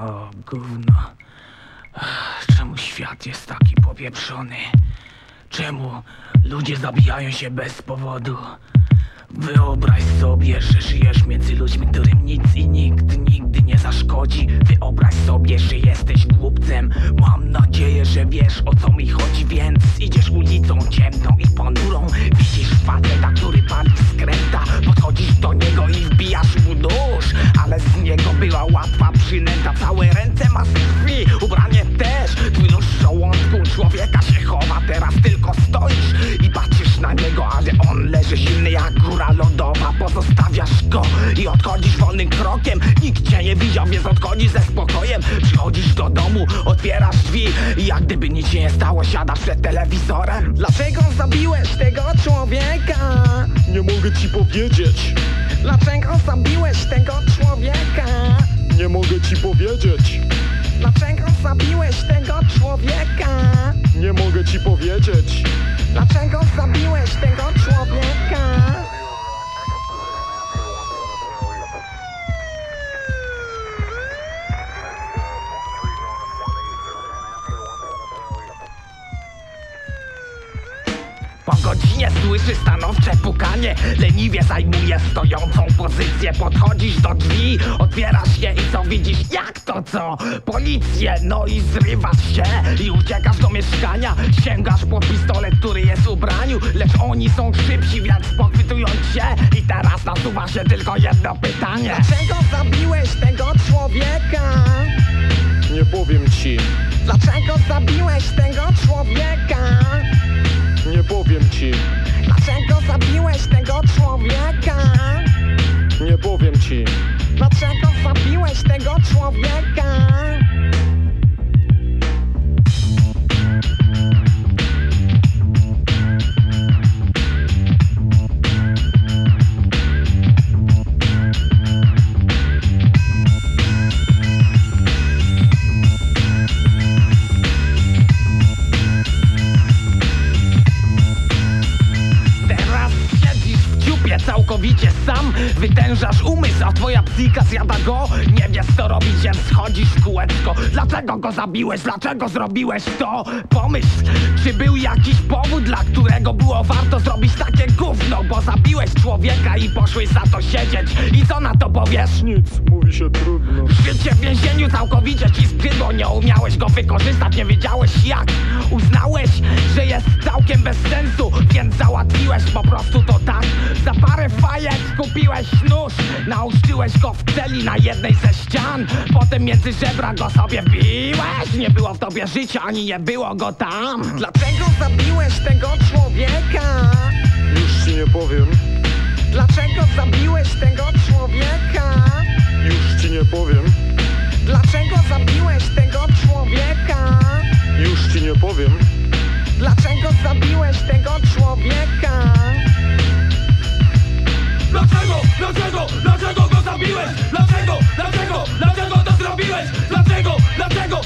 O, gówno. Czemu świat jest taki popieprzony? Czemu ludzie zabijają się bez powodu? Wyobraź sobie, że żyjesz między ludźmi, którym nic i nikt nigdy nie zaszkodzi. Wyobraź sobie, że jesteś głupcem. Mam nadzieję, że wiesz o co mi chodzi, więc idziesz ulicą ciemną Nikt cię nie widział, więc odchodzisz ze spokojem. Przychodzisz do domu, otwierasz drzwi i jak gdyby nic się nie stało, siadasz przed telewizorem. Dlaczego zabiłeś tego człowieka? Nie mogę ci powiedzieć, Dlaczego zabiłeś tego człowieka? nie mogę ci powiedzieć, Dlaczego zabiłeś tego człowieka? nie mogę ci powiedzieć. Dlaczego zabiłeś tego Godzinie słyszy stanowcze pukanie Leniwie zajmuje stojącą pozycję Podchodzisz do drzwi, otwierasz je i co widzisz? Jak to co? Policję, no i zrywasz się I uciekasz do mieszkania Sięgasz po pistolet, który jest w ubraniu Lecz oni są szybsi, więc pochwytują cię I teraz nasuwa się tylko jedno pytanie Dlaczego zabiłeś tego człowieka? Nie powiem ci, Dlaczego zabiłeś tego ciupie całkowicie sam Wytężasz umysł, a twoja psyka zjada go Nie wiesz co robić, więc schodzisz kółeczko Dlaczego go zabiłeś? Dlaczego zrobiłeś to? Pomyśl, czy był jakiś powód, dla którego było warto zrobić takie gówno Bo zabiłeś człowieka i poszłeś za to siedzieć. I co na to powiesz? Nic, mówi się trudno. Życie w więzieniu całkowicie ci zbrzydło Nie umiałeś go wykorzystać, nie wiedziałeś jak. Uznałeś, że jest całkiem bez sensu Więc załatwiłeś po prostu to tak. Za parę fajek kupiłeś nóż Nauczyłeś go w celi na jednej ze ścian. Potem między żebra go sobie biłeś Nie było w tobie życia, ani nie było go tam. Dlaczego zabiłeś tego człowieka? Powiem. Dlaczego zabiłeś tego człowieka? Dlaczego? Dlaczego? Dlaczego go zabiłeś? Dlaczego? Dlaczego? Dlaczego to zrobiłeś? Dlaczego? Dlaczego?